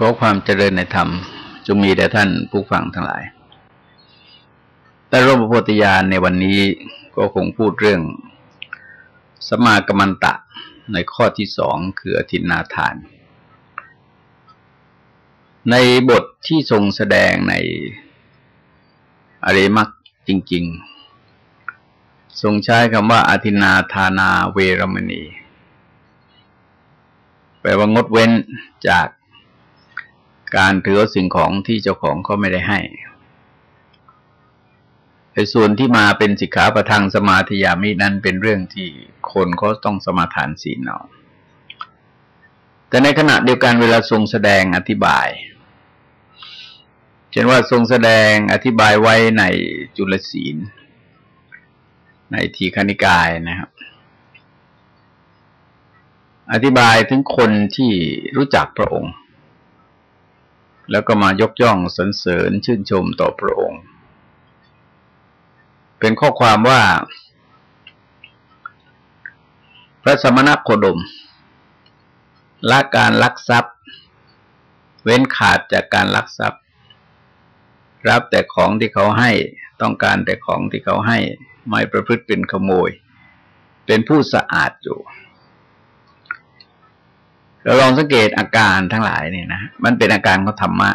ขอความเจริญในธรรมจงมีแด่ท่านผู้ฟังทั้งหลาย แต่ร่มโพธิญาณในวันนี้ก็คงพูดเรื่อง สมากมันตะในข้อที่สองคืออธินาทาน ในบทที่ทรงแสดงในอริมักจริง ๆ ทรงใช้คำว่าอธินาทานาเวรมณีแปลว่างดเว้นจาก การถือสิ่งของที่เจ้าของเขาไม่ได้ให้ไอ้ส่วนที่มาเป็นสิกขาประทังสมาธิยามินั้นเป็นเรื่องที่คนเขาต้องสมาทานศีลเนาแต่ในขณะเดียวกันเวลาทรงแสดงอธิบาย เช่นว่าทรงแสดงอธิบายไว้ในจุลศีล ในทีคณิกายนะครับ อธิบายถึงคนที่รู้จักพระองค์ แล้วก็มายกย่องสรรเสริญชื่นชมต่อพระองค์ เป็นข้อความว่า พระสมณโคดมละการลักทรัพย์ เว้นขาดจากการลักทรัพย์ รับแต่ของที่เขาให้ต้องการแต่ของที่เขาให้ ไม่ประพฤติเป็นขโมย เป็นผู้สะอาดอยู่ เราลองสังเกตอาการทั้งหลายเนี่ยนะมันเป็นอาการของธรรมะ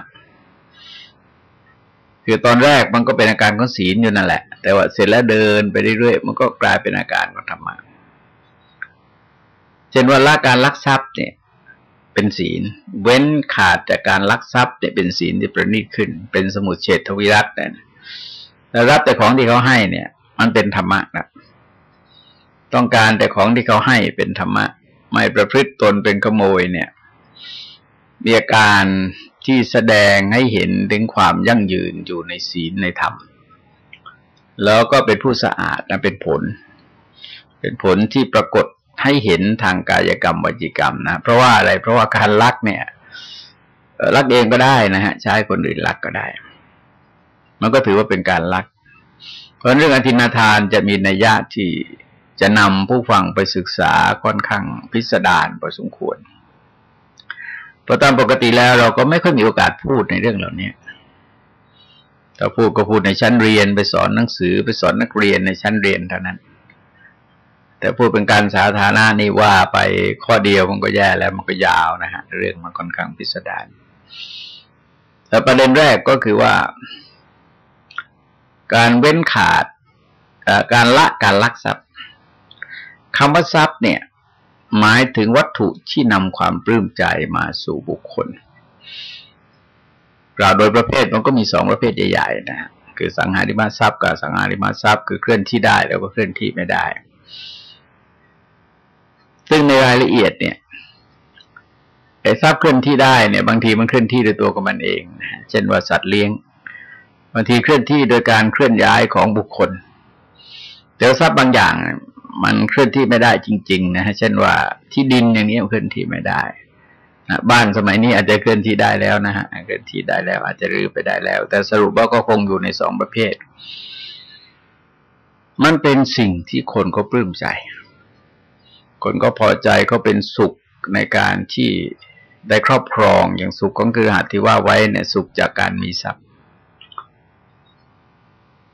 คือตอนแรกมันก็เป็นอาการของศีลอยู่นั่นแหละ แต่ว่าเสร็จแล้วเดินไปเรื่อยๆมันก็กลายเป็นอาการของธรรมะเช่นว่าละการลักทรัพย์เนี่ย เป็นศีล เว้นขาดจากการลักทรัพย์เนี่ยเป็นศีลที่ประณีตขึ้น เป็นสมุทเฉทวิรัตเนี่ยแล้วรับแต่ของที่เขาให้เนี่ย มันเป็นธรรมะนะต้องการแต่ของที่เขาให้เป็นธรรมะ ไม่ประพฤติตนเป็นขโมยเนี่ย มีอาการที่แสดงให้เห็นถึงความยั่งยืนอยู่ในศีลในธรรม แล้วก็เป็นผู้สะอาดนะเป็นผล เป็นผลที่ปรากฏให้เห็นทางกายกรรมวจิกรรมนะเพราะว่าอะไรเพราะว่าการลักเนี่ยลักเองก็ได้นะฮะ ใช้คนอื่นลักก็ได้ มันก็ถือว่าเป็นการลัก เพราะเรื่องอธินาทานจะมีนัยยะที่ จะนำผู้ฟังไปศึกษาค่อนข้างพิสดารพอสมควรเพราะตามปกติแล้วเราก็ไม่ค่อยมีโอกาสพูดในเรื่องเหล่านี้ถ้าพูดก็พูดในชั้นเรียนไปสอนหนังสือไปสอนนักเรียนในชั้นเรียนเท่านั้น แต่พูดเป็นการสาธารณะนี่ว่าไปข้อเดียวมันก็แย่แล้วมันก็ยาวนะฮะเรื่องมันค่อนข้างพิสดารแต่ประเด็นแรกก็คือว่า การเว้นขาดการละการลักทรัพย์ คำว่าทรัพย์เนี่ย หมายถึงวัตถุที่นำความปลื้มใจมาสู่บุคคลกล่าวโดยประเภทมันก็มีสองประเภทใหญ่ๆนะคือสังหาริมทรัพย์กับสังหาริมทรัพย์ คือเคลื่อนที่ได้แล้วก็เคลื่อนที่ไม่ได้ ซึ่งในรายละเอียดเนี่ยไอ้ทรัพย์เคลื่อนที่ได้เนี่ย บางทีมันเคลื่อนที่โดยตัวของมันเองนะเช่นว่าสัตว์เลี้ยง บางทีเคลื่อนที่โดยการเคลื่อนย้ายของบุคคลแต่ทรัพย์บางอย่าง มันเคลื่อนที่ไม่ได้จริง ๆ นะฮะเช่นว่าที่ดินอย่างนี้เคลื่อนที่ไม่ได้นะบ้านสมัยนี้อาจจะเคลื่อนที่ได้แล้วนะฮะเคลื่อนที่ได้แล้ว อาจจะรื้อไปได้แล้ว แต่สรุปว่าก็คงอยู่ในสองประเภท มันเป็นสิ่งที่คนก็ปลื้มใจ คนก็พอใจเขาเป็นสุขในการที่ได้ครอบครองอย่างสุขของคือหัดที่ว่าไว้เนี่ยสุขจากการมีทรัพย์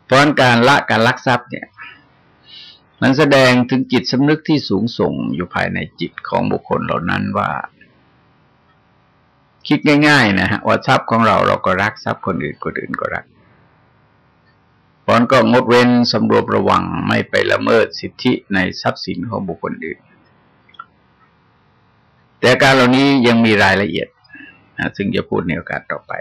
เพราะการละการลักทรัพย์เนี่ย มันแสดงถึงจิตสำนึกที่สูงส่งอยู่ภายในจิตของบุคคลเหล่านั้นว่า คิดง่าย ๆ นะฮะว่าทรัพย์ของเราเราก็รักทรัพย์คนอื่นคนอื่นก็รักเพราะก็งดเว้นสำรวจระวังไม่ไปละเมิดสิทธิในทรัพย์สินของบุคคลอื่น แต่การเหล่านี้ยังมีรายละเอียดนะซึ่งจะพูดในโอกาสต่อไป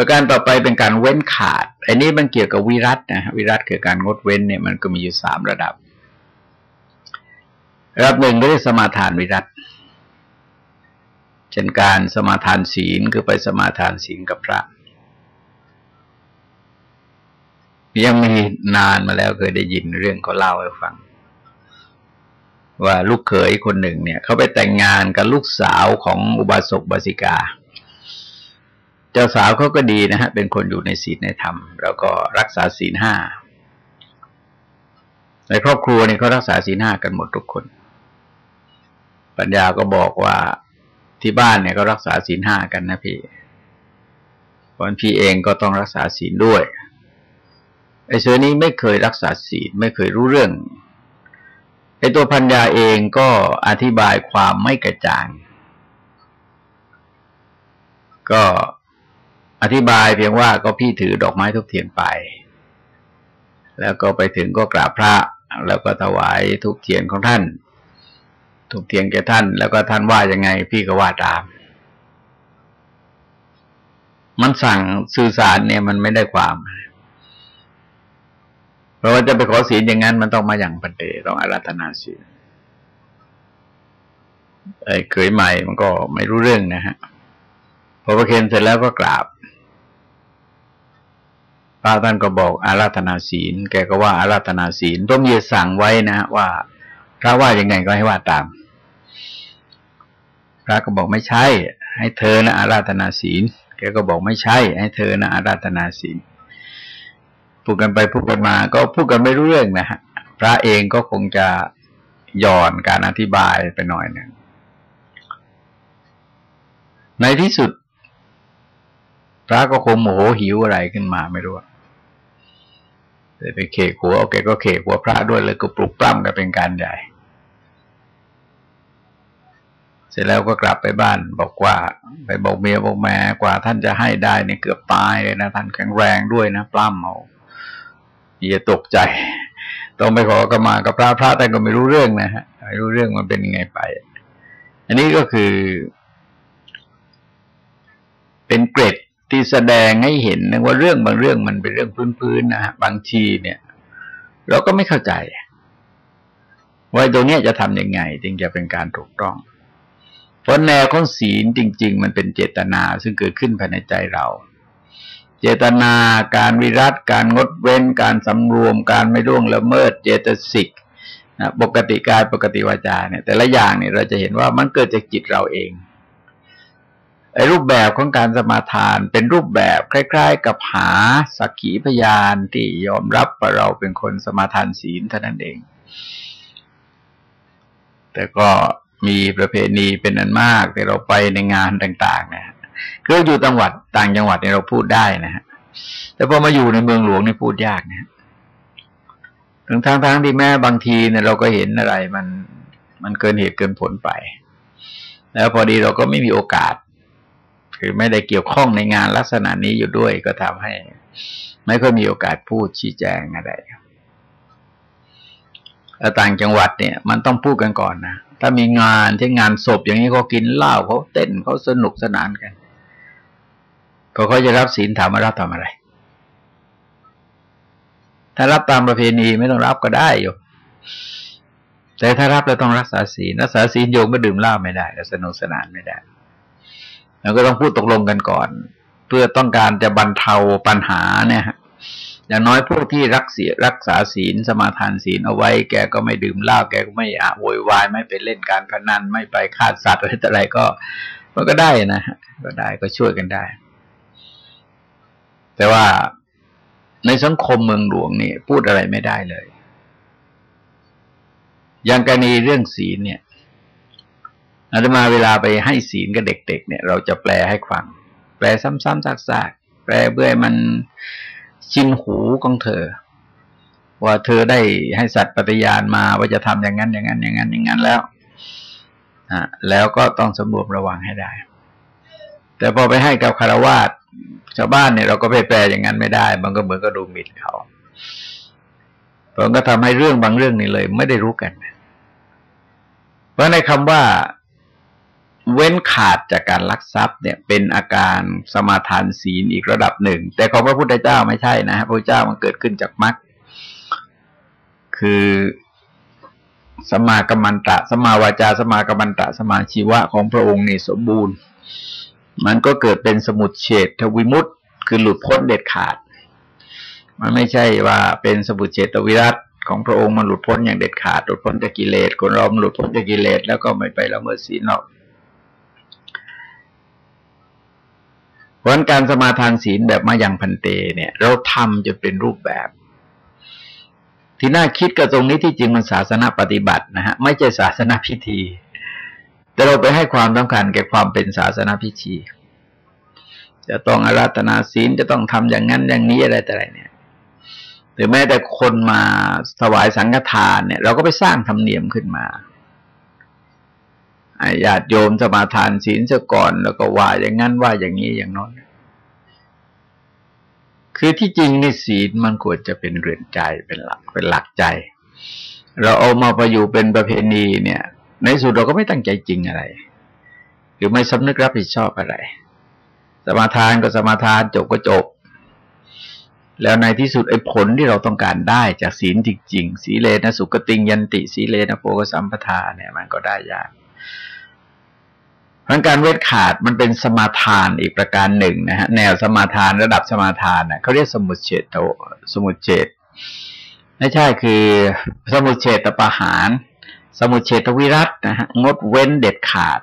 ประการต่อไปเป็นการเว้นขาด อันนี้มันเกี่ยวกับวิรัตนะวิรัตคือการงดเว้นเนี่ยมันก็มีอยู่สามระดับ ระดับหนึ่งเรียกสมาทานวิรัตเช่นการสมาทานศีลคือไปสมาทานศีลกับพระ ยังมีนานมาแล้วเคยได้ยินเรื่องเขาเล่าให้ฟัง ว่าลูกเขยคนหนึ่งเนี่ยเขาไปแต่งงานกับลูกสาวของอุบาสกบาสิกา จ้าสาวเขาก็ดีนะฮะเป็นคนอยู่ในศีลในธรรม แล้วก็รักษาศีลห้าในครอบครัวนี่เขารักษาศีลห้ากันหมดทุกคน ปัญญาก็บอกว่าที่บ้านเนี่ยก็รักษาศีลห้ากันนะพี่วันพี่เองก็ต้องรักษาศีลด้วยไอ้เสือนี้ไม่เคยรักษาศีลไม่เคยรู้เรื่องไอ้ตัวพัญญาเองก็อธิบายความไม่กระจ่าง ก็ อธิบายเพียงว่าก็พี่ถือดอกไม้ทุกเทียนไป แล้วก็ไปถึงก็กราบพระ แล้วก็ถวายทุกเทียนของท่าน ทุกเทียนแก่ท่าน แล้วก็ท่านว่ายังไง พี่ก็ว่าตาม มันสั่งสื่อสารเนี่ยมันไม่ได้ความ เพราะว่าจะไปขอศีลอย่างนั้น มันต้องมาอย่างปันเตต้องอาราธนาศีลไอ้เคยใหม่มันก็ไม่รู้เรื่องนะฮะพอประเคนเสร็จแล้วก็กราบ พระท่านก็บอกอาราธนาศีล แกก็ว่าอาราธนาศีลต้องมีสั่งไว้นะว่าพระว่ายังไงก็ให้ว่าตาม พระก็บอกไม่ใช่ ให้เธอนะอาราธนาศีล แกก็บอกไม่ใช่ ให้เธอนะอาราธนาศีลพูดกันไปพูดกันมา ก็พูดกันไม่รู้เรื่องนะฮะพระเองก็คงจะย่อนการอธิบายไปหน่อยหนึ่งในที่สุด พระก็คงโมโหหิวอะไรขึ้นมาไม่รู้เลยไปเขกหัวโอเคก็เขกหัวพระด้วยเลยก็ปลุกปล้ำกันเป็นการใหญ่ เสร็จแล้วก็กลับไปบ้านบอกว่า ไปบอกเมียบอกแม่กว่าท่านจะให้ได้เนี่ยเกือบตายเลยนะท่านแข็งแรงด้วยนะปล้ำเอาอย่าตกใจ ต้องไปขอกรรมากับพระพระแต่ก็ไม่รู้เรื่องนะฮะไม่รู้เรื่องมันเป็นยังไงไป อันนี้ก็คือ เป็นเกร็ด ที่แสดงให้เห็นนะว่าเรื่องบางเรื่องมันเป็นเรื่องพื้นๆนะฮะบางทีเนี่ย เราก็ไม่เข้าใจว่าตรงนี้จะทำยังไง จึงจะเป็นการถูกต้อง เพราะแนวของศีลจริง ๆ มันเป็นเจตนาซึ่งเกิดขึ้นภายในใจเรา เจตนาการวิรัตการงดเว้น การสำรวม การไม่ร่วงละเมิด เจตสิกนะปกติกายปกติวาจาเนี่ย แต่ละอย่างเนี่ยเราจะเห็นว่ามันเกิดจากจิตเราเอง รูปแบบของการสมาทานเป็นรูปแบบคล้าย ๆ กับหาสักขีพยานที่ยอมรับว่าเราเป็นคนสมาทานศีลเท่านั้นเอง แต่ก็มีประเพณีเป็นอันมากที่เราไปในงานต่างๆเนี่ยคืออยู่จังหวัดต่างจังหวัดเนี่ยเราพูดได้นะฮะแต่พอมาอยู่ในเมืองหลวงนี่พูดยากนะถึงทางทางที่แม้บางทีเนี่ยเราก็เห็นอะไรมันมันเกินเหตุเกินผลไป แล้วพอดีเราก็ไม่มีโอกาส คือไม่ได้เกี่ยวข้องในงานลักษณะนี้อยู่ด้วยก็ทำให้ ไม่ค่อยมีโอกาสพูดชี้แจงอะไรแล้วต่างจังหวัดเนี่ย มันต้องพูดกันก่อนนะถ้ามีงานเช่นงานศพอย่างนี้ก็กินเหล้าเขาเต้นเขาสนุกสนานกันพอเขาจะรับศีลถามมารับทำอะไร ถ้ารับตามประเพณีไม่ต้องรับก็ได้อยู่แต่ถ้ารับแล้วต้องรักษาศีลรักษาศีลโยมก็ดื่มเหล้าไม่ได้สนุกสนานไม่ได้ เราก็ต้องพูดตกลงกันก่อน เพื่อต้องการจะบรรเทาปัญหาเนี่ยอย่างน้อยพวกที่รักเสียรักษาศีลสมาทานศีลเอาไว้ แกก็ไม่ดื่มเหล้าแกก็ไม่อะโวยวายไม่ไปเล่นการพนันไม่ไปฆ่าสัตว์อะไรอะไรก็ มันก็ได้นะก็ได้ก็ช่วยกันได้ แต่ว่าในสังคมเมืองหลวงนี่พูดอะไรไม่ได้เลย อย่างกรณีเรื่องศีลเนี่ย อาตมาเวลาไปให้ศีลกับเด็ก ๆ เนี่ย เราจะแปลให้ฟัง แปลซ้ำๆซากๆ แปลเพื่อมันชินหูของเธอ ว่าเธอได้ให้สัตว์ปฏิญาณมาว่าจะทำอย่างนั้น อย่างนั้น อย่างนั้น อย่างนั้นแล้วอ่าแล้วก็ต้องสำรวมระวังให้ได้ แต่พอไปให้กับคารวาสชาวบ้านเนี่ยเราก็ไปแปลอย่างนั้นไม่ได้ มันก็เหมือนกับดูหมิ่นเขาเพราะก็ทำให้เรื่องบางเรื่องนี่เลย ไม่ได้รู้กัน เพราะในคำว่า เว้นขาดจากการลักทรัพย์เนี่ยเป็นอาการสมาทานศีลอีกระดับหนึ่ง แต่ของพระพุทธเจ้าไม่ใช่นะพระเจ้ามันเกิดขึ้นจากมรรคคือสมากรรมันตะสมาวาจาสมากรรมันตะสมาชีวะของพระองค์นี่สมบูรณ์ มันก็เกิดเป็นสมุดเฉดทวิมุตต์คือหลุดพ้นเด็ดขาด มันไม่ใช่ว่าเป็นสมุดเฉดวิรัตของพระองค์มันหลุดพ้นอย่างเด็ดขาดหลุดพ้นจากกิเลสคนเราหลุดพ้นจากกิเลสแล้วก็ไม่ไปละเมิดศีลหรอก เพราะการสมาทานศีลแบบมาอย่างพันเตเนี่ย เราทำจะเป็นรูปแบบ ที่น่าคิดกับตรงนี้ที่จริงมันศาสนาปฏิบัตินะฮะไม่ใช่ศาสนาพิธี แต่เราไปให้ความสำคัญแก่ความเป็นศาสนาพิธี จะต้องอาราธนาศีลจะต้องทำอย่างนั้นอย่างนี้อะไรแต่ไรเนี่ยหรือแม้แต่คนมาถวายสังฆทานเนี่ย เราก็ไปสร้างธรรมเนียมขึ้นมา ญาติโยมสมาทานศีลซะก่อนแล้วก็ว่าอย่างนั้นว่าอย่างนี้อย่างนั้นคือที่จริงนี่ศีลมันควรจะเป็นเรือนใจเป็นหลักเป็นหลักใจ เราเอามาประยู่เป็นประเพณีเนี่ย ในสุดเราก็ไม่ตั้งใจจริงอะไร หรือไม่สำนึกรับผิดชอบอะไร สมาทานก็สมาทานจบก็จบ แล้วในที่สุดไอ้ผลที่เราต้องการได้จากศีลจริงๆสีเลนะสุกติงยันติสีเลนะโปกสัมปทาเนี่ย มันก็ได้ยาก พราะการเวทขาดมันเป็นสมาทานอีกประการหนึ่งนะฮะแนวสมาทานระดับสมาทานเน่ะเขาเรียกสมุทเฉตโตสมุทเฉตไม่ใช่คือสมุทเฉตประหาร สมุทเฉตวิรัตนะฮะงดเว้นเด็ดขาด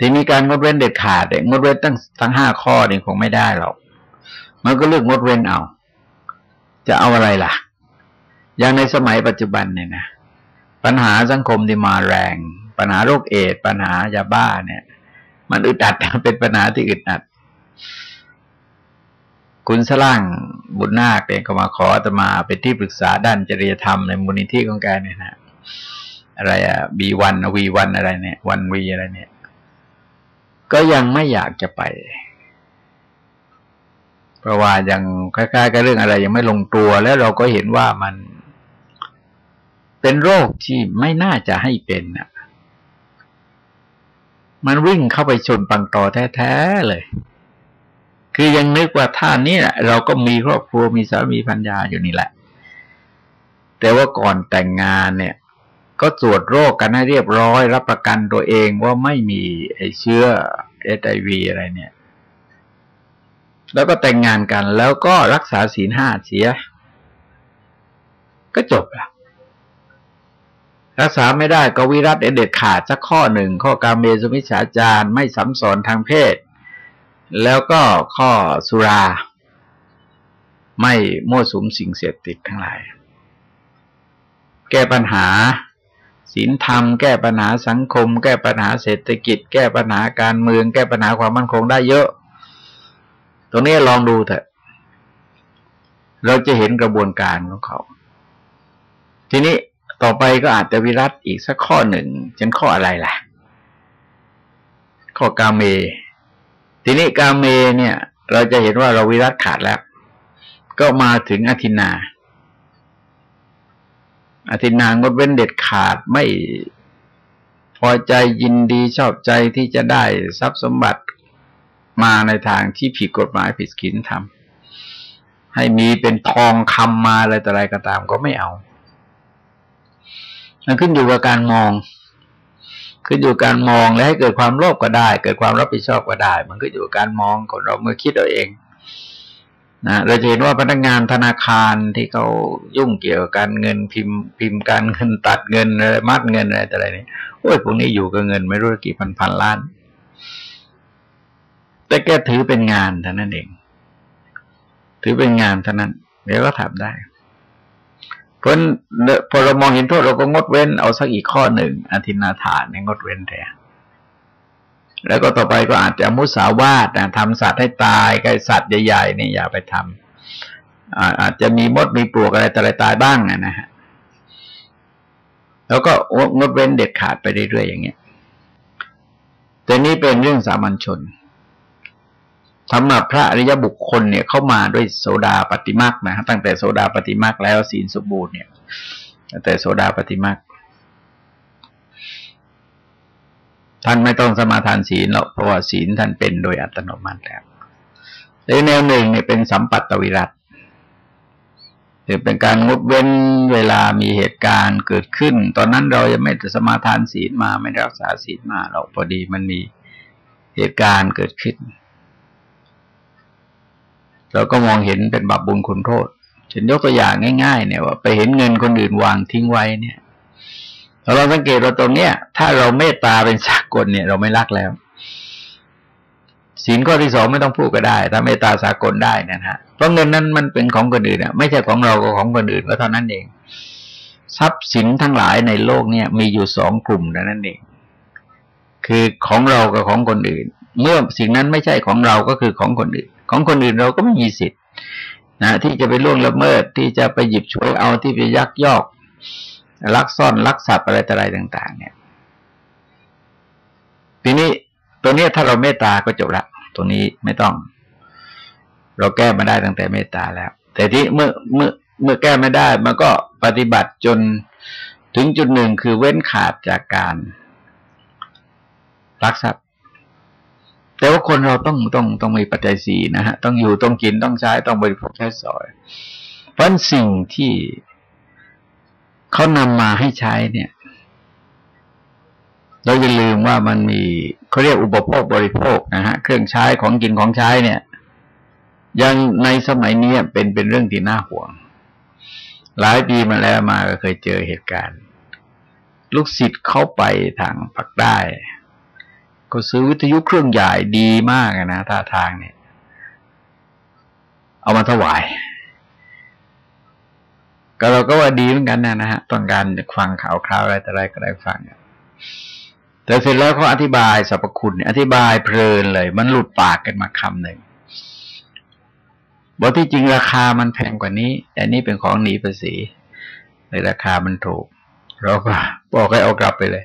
ทีนี้การงดเว้นเด็ดขาดเนี่ยงดเว้นตั้งทั้งห้าข้อนี่คงไม่ได้หรอกมันก็เลือกงดเว้นเอา จะเอาอะไรล่ะ อย่างในสมัยปัจจุบันเนี่ยนะปัญหาสังคมที่มาแรง ปัญหาโรคเอดปัญหายาบ้าเนี่ย มันอึดอัดเป็นปัญหาที่อึดอัด คุณสล่างบุญนาคเองก็มาขอจะมาเป็นที่ปรึกษาด้านจริยธรรมในมูลนิธิของแกเนี่ยนะอะไรอะบีวันวีวันอะไรเนี่ย วันวีอะไรเนี่ย ก็ยังไม่อยากจะไป เพราะว่ายังคล้ายๆกับเรื่องอะไร ยังไม่ลงตัวแล้วเราก็เห็นว่ามันเป็นโรคที่ไม่น่าจะให้เป็นอะ มันวิ่งเข้าไปชนปังตอแท้ๆเลย คือยังนึกว่าท่านนี้เราก็มีครอบครัวมีสามีพัญญาอยู่นี่แหละ แต่ว่าก่อนแต่งงานเนี่ย ก็ตรวจโรคกันให้เรียบร้อย รับประกันตัวเองว่าไม่มีไอเชื้อเอชไอวีอะไรเนี่ย แล้วก็แต่งงานกัน แล้วก็รักษาศีลห้าเสีย ก็จบละ รักษาไม่ได้ก็วิรัตเด็ดขาดสักข้อหนึ่งข้อการเมสุมิชฌาจารไม่สัมสอนทางเพศ แล้วก็ข้อสุรา ไม่มั่วสุมสิ่งเสพติดทั้งหลาย แก้ปัญหาศีลธรรมแก้ปัญหาสังคม แก้ปัญหาเศรษฐกิจ แก้ปัญหาการเมือง แก้ปัญหาความมั่นคงได้เยอะ ตรงนี้ลองดูเถอะ เราจะเห็นกระบวนการของเขา ทีนี้ ต่อไปก็อาจจะวิรัตอีกสักข้อหนึ่งเช่นข้ออะไรล่ะ ข้อกาเม ทีนี้กาเมเนี่ย เราจะเห็นว่าเราวิรัตขาดแล้ว ก็มาถึงอธินาอธินางดเว้นเด็ดขาดไม่พอใจยินดีชอบใจที่จะได้ทรัพย์สมบัติมาในทางที่ผิดกฎหมายผิดศีลธรรมให้มีเป็นทองคำมาอะไรต่ออะไรก็ตามก็ไม่เอา มันขึ้นอยู่กับการมอง ขึ้นอยู่การมองและให้เกิดความโลภก็ได้ เกิดความรับผิดชอบก็ได้ มันก็อยู่กับการมองของเราเมื่อคิดเอาเองนะเราจะเห็นว่าพนักงานธนาคารที่เขายุ่งเกี่ยวกับการเงินพิมพ์พิมพ์การเงินตัดเงินอะไรมัดเงินอะไรแต่อะไรนี่โอ้ยพวกนี้อยู่กับเงินไม่รู้กี่พันพันล้าน แต่แกถือเป็นงานเท่านั้นเอง ถือเป็นงานเท่านั้น เดี๋ยวก็ทำได้ เพราะพอเรามองเห็นโทษเราก็งดเว้นเอาสักอีกข้อหนึ่งอธินาทานในงดเว้นแทนแล้วก็ต่อไปก็อาจจะมุสาวาทนะทำสัตว์ให้ตายไก่สัตว์ใหญ่ๆนี่อย่าไปทำอาจจะมีมดมีปลวกอะไรต่อะไรตายบ้างนะฮะแล้วก็งดเว้นเด็ดขาดไปเรื่อยๆอย่างเงี้ยแต่นี้เป็นเรื่องสามัญชน สำหรับพระอริยบุคคลเนี่ยเข้ามาด้วยโสดาปฏิมาคนะตั้งแต่โสดาปฏิมาคแล้วศีลสมบูรณ์เนี่ยตั้งแต่โสดาปฏิมาคท่านไม่ต้องสมาทานศีลหรอกเพราะว่าศีลท่านเป็นโดยอัตโนมัติแล้วในแนวหนึ่งเนี่ยเป็นสัมปัตตวิรัตถือเป็นการงดเว้นเวลามีเหตุการณ์เกิดขึ้น ตอนนั้นเรายังไม่สมาทานศีลมาไม่รักษาศีลมาเราพอดีมันมีเหตุการณ์เกิดขึ้น เราก็มองเห็นเป็นบาปบุญคุณโทษฉันยกตัวอย่างง่าย ๆ เนี่ยว่าไปเห็นเงินคนอื่นวางทิ้งไว้เนี่ยเราสังเกตเราตรงเนี้ย ถ้าเราเมตตาเป็นสากลเนี่ย เราไม่รักแล้วศีลข้อที่สองไม่ต้องพูดก็ได้ ถ้าเมตตาสากลได้นะฮะเพราะเงินนั้นมันเป็นของคนอื่นอะไม่ใช่ของเราก็ของคนอื่นก็เท่านั้นเอง ทรัพย์สินทั้งหลายในโลกเนี่ยมีอยู่สองกลุ่มนั่นเอง คือของเรากับของคนอื่น เมื่อสิ่งนั้นไม่ใช่ของเราก็คือของคนอื่นของคนอื่นเราก็ไม่มีสิทธิ์นะที่จะไปล่วงละเมิดที่จะไปหยิบฉวยเอาที่ไปยักยอก ลักซ่อนลักทรัพย์อะไรต่ออะไรต่าง ๆ เนี่ย ทีนี้ตัวนี้ถ้าเราเมตตาก็จบละตรงนี้ไม่ต้อง เราแก้มาได้ตั้งแต่เมตตาแล้ว แต่ที่เมื่อเมื่อเมื่อแก้ไม่ได้มันก็ปฏิบัติจนถึงจุดหนึ่งคือเว้นขาดจากการรักทรัพย์ แต่ว่าคนเราต้องต้องต้องมีปัจจัยสี่นะฮะต้องอยู่ต้องกินต้องใช้ต้องบริโภคใช้สอย เพราะสิ่งที่เขานำมาให้ใช้เนี่ย เราอย่าลืมว่ามันมีเขาเรียกอุปโภคบริโภคนะฮะเครื่องใช้ของกินของใช้เนี่ย ยังในสมัยนี้เป็นเป็นเรื่องที่น่าห่วง หลายปีมาแล้วมาก็เคยเจอเหตุการณ์ ลูกศิษย์เข้าไปทางปักได้ ก็ซื้อวิทยุเครื่องใหญ่ดีมากนะท่าทางเนี่ย เอามาถวาย ก็เราก็ว่าดีเหมือนกันนะนะฮะต้องการฟังข่าวคราวอะไรแต่ไรก็ได้ฟังแต่เสร็จแล้วเขาอธิบายสรรพคุณ อธิบายเพลินเลย มันหลุดปากกันมาคำหนึ่งบอกที่จริงราคามันแพงกว่านี้ แต่นี่เป็นของหนีภาษีในราคามันถูกเราก็บอกให้เอากลับไปเลย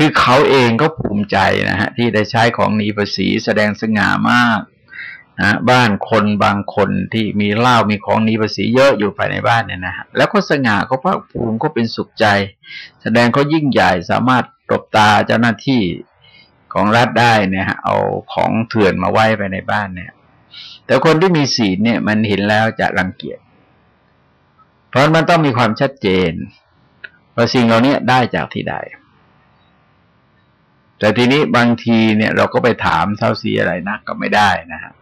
คือเขาเองก็ภูมิใจนะฮะที่ได้ใช้ของหนีภาษีแสดงสง่ามากนะบ้านคนบางคนที่มีเหล้ามีของหนีภาษีเยอะอยู่ภายในบ้านเนี่ยนะฮะแล้วก็สง่าเขาภาคภูมิก็เป็นสุขใจ แสดงเขายิ่งใหญ่สามารถตบตาเจ้าหน้าที่ของรัฐได้เนี่ยฮะเอาของเถื่อนมาไว้ไปในบ้านเนี่ย แต่คนที่มีศีลเนี่ยมันเห็นแล้วจะรังเกียจ เพราะมันต้องมีความชัดเจนว่าสิ่งเหล่านี้ได้จากที่ใด แต่ทีนี้บางทีเนี่ยเราก็ไปถามเท่าสีอะไรนักก็ไม่ได้นะฮะ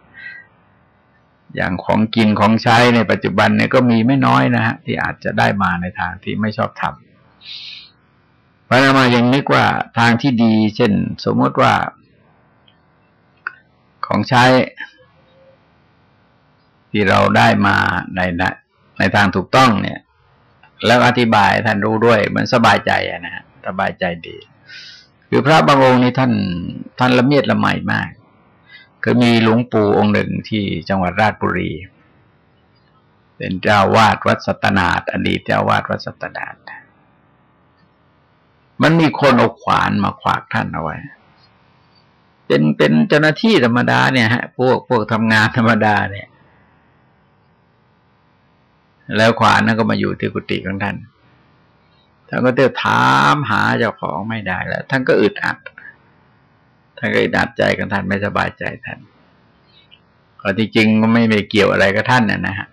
อย่างของกินของใช้ในปัจจุบันเนี่ยก็มีไม่น้อยนะฮะที่อาจจะได้มาในทางที่ไม่ชอบทำพราะนั้นมายังนึกว่าทางที่ดี เช่น สมมติว่า ของใช้ ที่เราได้มาในในทางถูกต้องเนี่ย แล้วอธิบายท่านรู้ด้วย มันสบายใจนะฮะสบายใจดี คือพระบางองค์นี่ท่านท่านละเมียดละไมมากก็มีหลวงปู่องค์หนึ่งที่จังหวัดราชบุรี เป็นเจ้าวาดวัดสัตนาดอดีตเจ้าวาดวัดสัตนาดมันมีคนเอาขวานมาขวากท่านเอาไว้ เป็นเป็นเจ้าหน้าที่ธรรมดาเนี่ยฮะ พวกพวกทำงานธรรมดาเนี่ย แล้วขวานนั้นก็มาอยู่ที่กุฏิของท่าน ท่านก็เที่ยวถามหาเจ้าของไม่ได้แล้วท่านก็อึดอัดท่านก็อึดอัดใจกันท่านไม่สบายใจท่านก็ที่จริงก็ไม่ไม่เกี่ยวอะไรกับท่านน่ะนะฮะ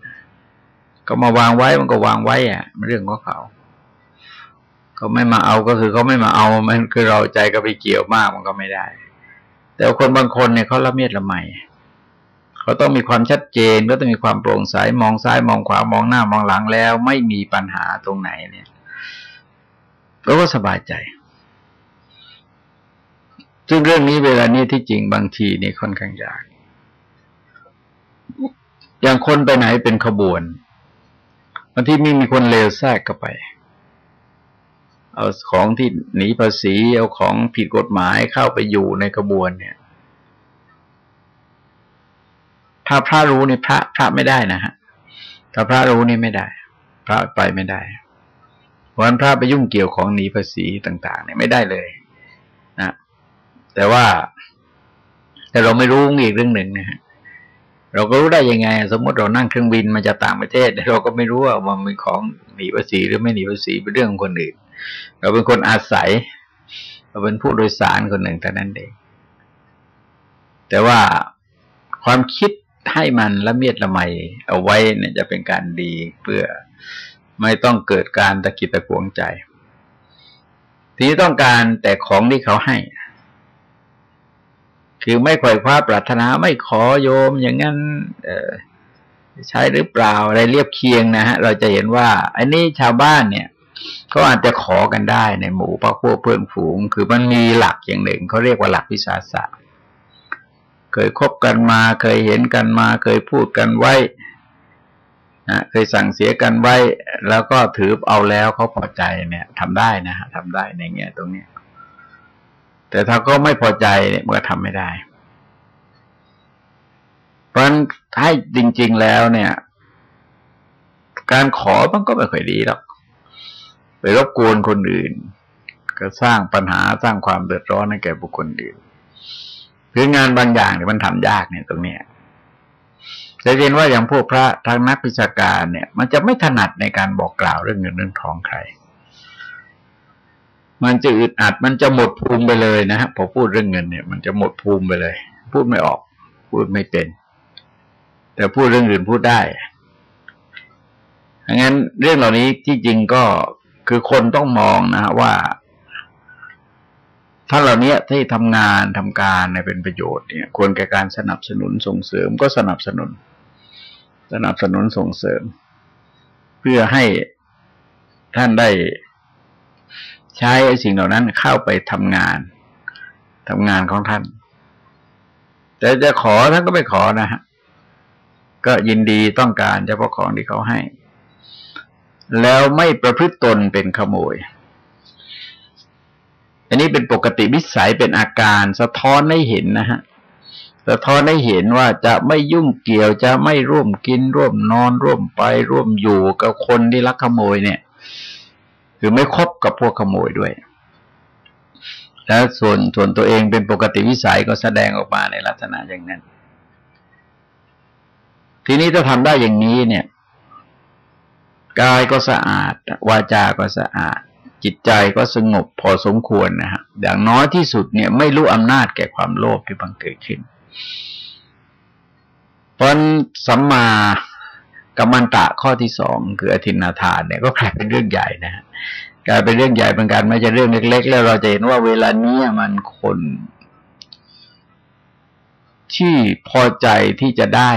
ก็มาวางไว้มันก็วางไว้อะเรื่องของเขาเขาไม่มาเอาก็คือเขาไม่มาเอามันคือเราใจก็ไปเกี่ยวมากมันก็ไม่ได้ แต่คนบางคนเนี่ยเขาละเมียดละไมเขาต้องมีความชัดเจนก็ต้องมีความโปร่งใสมองซ้ายมองขวามองหน้ามองหลังแล้ว ไม่มีปัญหาตรงไหนเนี่ย เราก็สบายใจ ซึ่งเรื่องนี้เวลานี้ที่จริงบางทีนี่ค่อนข้างยาก อย่างคนไปไหนเป็นขบวนบางทีมีมีคนเลวแทรกเข้าไป เอาของที่หนีภาษี เอาของผิดกฎหมายเข้าไปอยู่ในขบวนเนี่ย ถ้าพระรู้นี่พระพระไม่ได้นะฮะถ้าพระรู้นี่ไม่ได้ พระไปไม่ได้ เพราะฉะนั้นพระไปยุ่งเกี่ยวของหนีภาษีต่าง ๆ เนี่ยไม่ได้เลยนะแต่ว่า แต่เราไม่รู้อีกเรื่องหนึ่งนะฮะเราก็รู้ได้ยังไง สมมติเรานั่งเครื่องบินมาจากต่างประเทศ เราก็ไม่รู้ว่ามันมีของหนีภาษีหรือไม่หนีภาษีเป็นเรื่องของคนอื่น เราเป็นคนอาศัย เราเป็นผู้โดยสารคนหนึ่งแต่นั้นเองแต่ว่าความคิดให้มันละเมียดละไมเอาไว้เนี่ยจะเป็นการดีเพื่อ ไม่ต้องเกิดการตะกิดตะกวงใจ ทีนี้ต้องการแต่ของที่เขาให้ คือไม่ค่อยคว้าปรารถนาไม่ขอโยมอย่างนั้นใช้หรือเปล่าอะไรเรียบเคียงนะฮะเราจะเห็นว่าอันนี้ชาวบ้านเนี่ยเขาอาจจะขอกันได้ในหมู่พรกพวกเพื่อนฝูง คือมันมีหลักอย่างหนึ่งเขาเรียกว่าหลักวิชาศาสตร์เคยคบกันมาเคยเห็นกันมา เคยพูดกันไว้ นะเคยสั่งเสียกันไว้ แล้วก็ถือเอาแล้วเขาพอใจเนี่ยทำได้นะทำได้ในเงี้ยตรงนี้แต่ถ้าก็ไม่พอใจเนี่ยมันก็ทำไม่ได้ เพราะฉะนั้นถ้าจริง ๆแล้วเนี่ย การขอมันก็ไม่ค่อยดีหรอกไปรบกวนคนอื่น ก็สร้างปัญหาสร้างความเดือดร้อนให้แก่บุคคลอื่นคืองานบางอย่างเนี่ยมันทำยากเนี่ยตรงเนี้ย จะเห็นว่าอย่างพวกพระทางนักวิชาการเนี่ย มันจะไม่ถนัดในการบอกกล่าวเรื่องเงินเรื่องทองใคร มันจะอึดอัดมันจะหมดภูมิไปเลยนะฮะพอพูดเรื่องเงินเนี่ย มันจะหมดภูมิไปเลย พูดไม่ออก พูดไม่เป็น แต่พูดเรื่องอื่นพูดได้ดังนั้นเรื่องเหล่านี้ที่จริงก็คือคนต้องมองนะว่าถ้าเหล่านี้ที่ทำงานทำการในเป็นประโยชน์เนี่ยควรแก่การสนับสนุนส่งเสริมก็สนับสนุน สนับสนุนส่งเสริม เพื่อให้ท่านได้ใช้สิ่งเหล่านั้นเข้าไปทำงานทำงานของท่าน แต่จะขอท่านก็ไม่ขอนะฮะก็ยินดีต้องการเฉพาะของที่เขาให้ แล้วไม่ประพฤติตนเป็นขโมย อันนี้เป็นปกติวิสัยเป็นอาการสะท้อนให้เห็นนะฮะ สะท้อนให้เห็นว่าจะไม่ยุ่งเกี่ยวจะไม่ร่วมกินร่วมนอน ร่วมไปร่วมอยู่กับคนที่ลักขโมยเนี่ย คือไม่คบกับพวกขโมยด้วย แล้วส่วนส่วนตัวเองเป็นปกติวิสัยก็แสดงออกมาในลักษณะอย่างนั้น ทีนี้ถ้าทำได้อย่างนี้เนี่ยกายก็สะอาด วาจาก็สะอาด จิตใจก็สงบพอสมควรนะฮะอย่างน้อยที่สุดเนี่ย ไม่รู้อำนาจแก่ความโลภที่บังเกิดขึ้น เพราะสัมมากัมมันตะข้อที่สองคืออธินาทานเนี่ยก็กลายเป็นเรื่องใหญ่นะฮะกลายเป็นเรื่องใหญ่เป็นการไม่ใช่เรื่องเล็ก ๆ แล้วเราจะเห็นว่าเวลานี้มันคน ที่พอใจที่จะได้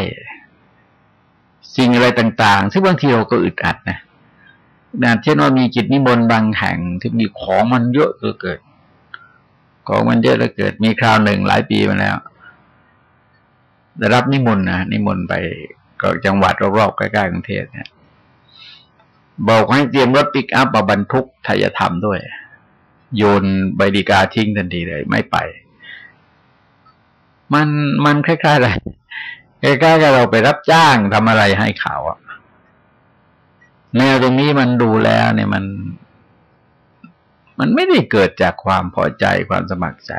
สิ่งอะไรต่าง ๆ ซึ่งบางทีเราก็อึดอัดนะนะเช่นว่ามีจิตนิมนต์บางแห่งที่มีของมันเยอะเกิด ของมันเยอะแล้วเกิด มีคราวหนึ่งหลายปีมาแล้ว ได้รับนิมนต์นะนิมนต์ไปก็จังหวัดรอบๆใกล้ๆกรุงเทพเนี่ยบอกให้เตรียมรถปิกอัพมาบรรทุกทายธรรมด้วย โยนใบดีกาทิ้งทันทีเลย ไม่ไป มันมันคล้ายๆอะไรใกล้ๆกับเราไปรับจ้างทำอะไรให้เขาอะแนวตรงนี้มันดูแล้วเนี่ยมัน มันไม่ได้เกิดจากความพอใจความสมัครใจ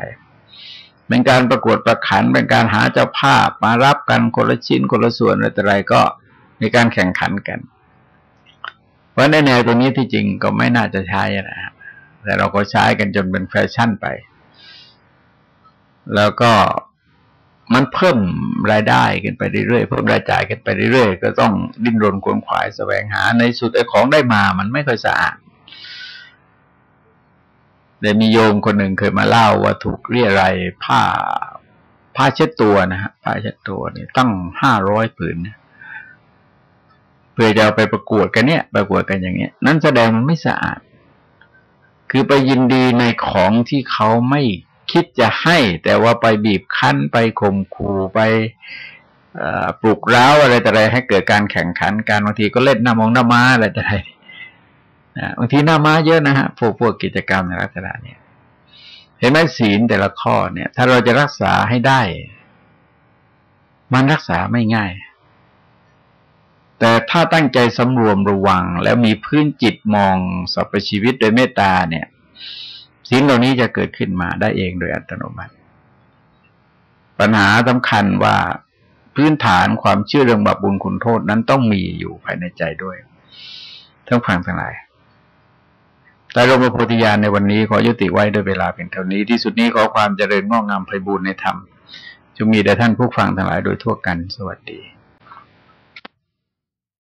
เป็นการประกวดประขันเป็นการหาเจ้าภาพมารับกันคนละชิ้นคนละส่วนอะไรแต่ไรก็มีการแข่งขันกัน เพราะในแนวตรงนี้ที่จริงก็ไม่น่าจะใช้นะแต่เราก็ใช้กันจนเป็นแฟชั่นไป แล้วก็มันเพิ่มรายได้กันไปเรื่อยๆเพิ่มรายจ่ายกันไปเรื่อยๆก็ต้องดิ้นรนควนขวายแสวงหาในสุดไอ้ของได้มา มันไม่ค่อยสะอาด เดี๋ยมีโยมคนหนึ่งเคยมาเล่าว่าถูกเรียอะไรผ้า ผ้าเช็ดตัวนะฮะผ้าเช็ดตัวนี่ตั้งห้าร้อยผืนเพื่อจะเอาไปประกวดกันเนี่ย ประกวดกันอย่างเงี้ย นั่นแสดงมันไม่สะอาด คือไปยินดีในของที่เขาไม่คิดจะให้ แต่ว่าไปบีบคั้นไปข่มขู่ไปปลุกร้าวอะไรแต่อะไรให้เกิดการแข่งขันการบางทีก็เล่นหน้ามองหน้ามาอะไรแต่ไร บางทีหน้าม้าเยอะนะฮะพวกพวกกิจกรรมในลักษณะนี้เห็นไหมศีลแต่ละข้อเนี่ย ถ้าเราจะรักษาให้ได้ มันรักษาไม่ง่าย แต่ถ้าตั้งใจสำรวมระวัง แล้วมีพื้นจิตมองสรรพชีวิตโดยเมตตาเนี่ยสิ่งเหล่านี้จะเกิดขึ้นมาได้เองโดยอัตโนมัติ ปัญหาสำคัญว่าพื้นฐานความเชื่อเรื่องบาปบุญคุณโทษนั้นต้องมีอยู่ภายในใจด้วยทั้งฟังทั้งหลาย แต่ลมโพธิญาณในวันนี้ขอยุติไว้ด้วยเวลาเป็นเท่านี้ ที่สุดนี้ขอความเจริญงอกงามไพบูรณ์ในธรรมจงมีแด่ท่านผู้ฟังทั้งหลายโดยทั่วกัน สวัสดี